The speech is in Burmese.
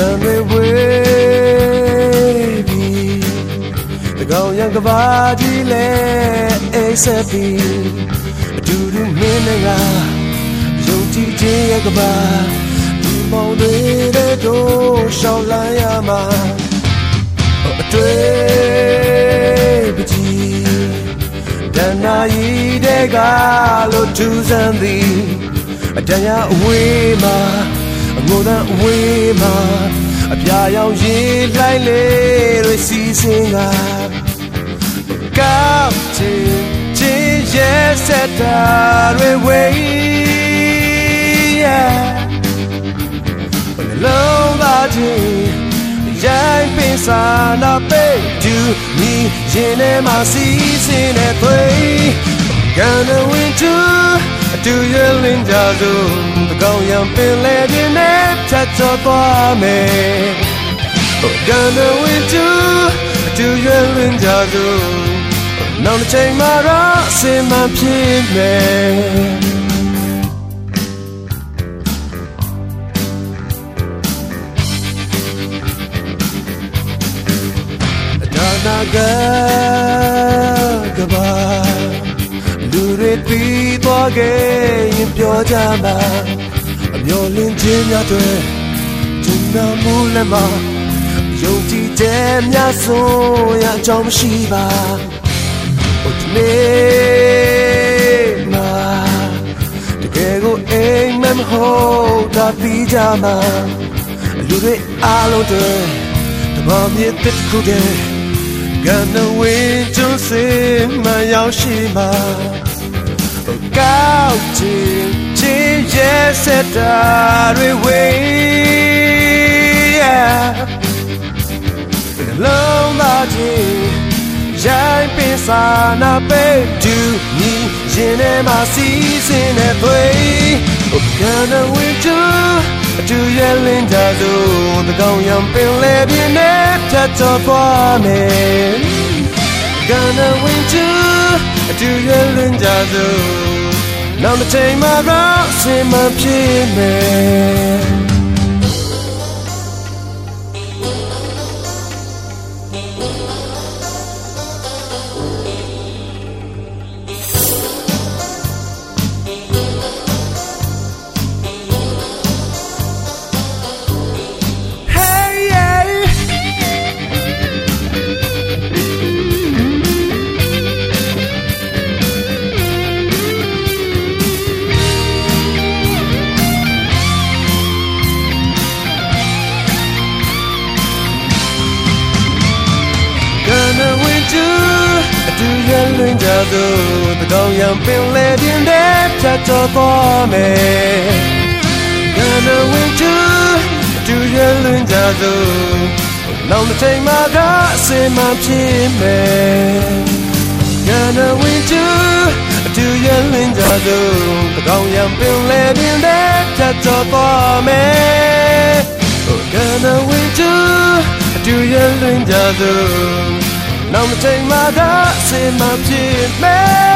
တန်တွေဝေးပြီတကောင်ရံကဘာကြီးလဲအိဆက်ပြီအတူတူမင်းနဲ့ငါယုံကြည်ခြင်းရဲ့ကဘာဒီမောင်တွေတို့ရှောင်းလာရမှာအတွေ့ပကြီးတဏှာရည်တဲ့ကလို့ထူးဆန်းသည်အတန်ရအဝေးမှာ အငိုတန်းအဝေးမှာအပြာရောင်ရည်လိုက်လေတွေစီစဉ်ကကောက်ချင်ချင်ရဲ့စက်တာတွေဝေး yeah လုံးပါချင်းရိုင်းပင်စာနာပေတူနီရင်ထဲမှာစီးစင်းတဲ့သွေးကန်တဲ့ဝင်းတူအတူရလင်းကြ စို့တကောင်ရံပင်လေပြင်းနဲ့ဖြတ်ကျော်သွားမယ်ကန်တဲ့ဝင်းတူအတူရလင်းကြစို့နောက်တစ်ချိန်မှာတော့အစင်မှဖြစ်မယ်ဒါနာကကဘာလူတွေပြီးသွားခဲ့ရင်ပြောကြမှာအ မျော်လင့်ခြင်းများတွေကျဉ်းနာမှုလည်းမယုံကြည်တဲ့များဆိုရအကြောင်းမရှိပါဟိုဒီနေ့မှာတကယ်ကိုအိမ်မမဟုတ်တာပြီးကြမှာလူတွေအားလုံးတွေတဘာမြစ်တစ်ခုတည်းကနဝင်းကျုံးစင်မရောက်ရှိမှာ ရဲ့စက်တာတွေဝေးလုံးလာခြင်းရိုင်းပင်စာနာပေတူညီရင်ထဲမှာစီးစင်းတဲ့သွေးကနဝင်းကျုံးအတူရဲ့လင်းကြစို့တကောင်ရံပင်လေပြင်းနဲ့ဖြတ်ကျော်သွားမယ် Gonna win too အတူရဲ့လင်းကြစို့ နောက်တစ်ချိန်မှာတော့ဆင်မဖြစ်မယ် အတူရလွင်ကြသို့တကောင်ရံပင်လေပြင်းတဲ့ဖြတ်ကျော်သွားမယ် Gonna win too အတူရလွင်ကြသို့နောက်တစ်ချိန်မှာကအစင်မှဖြစ်မယ် Gonna win too အတူရလွင်ကြသို့တကောင်ရံပင်လေပြင်းတဲ့ဖြတ်ကျော်သွားမယ် Gonna win too အတူရလွင်ကြသို့ နောက်တစ်ချိန်မှာကအစင်မှဖြစ်မယ်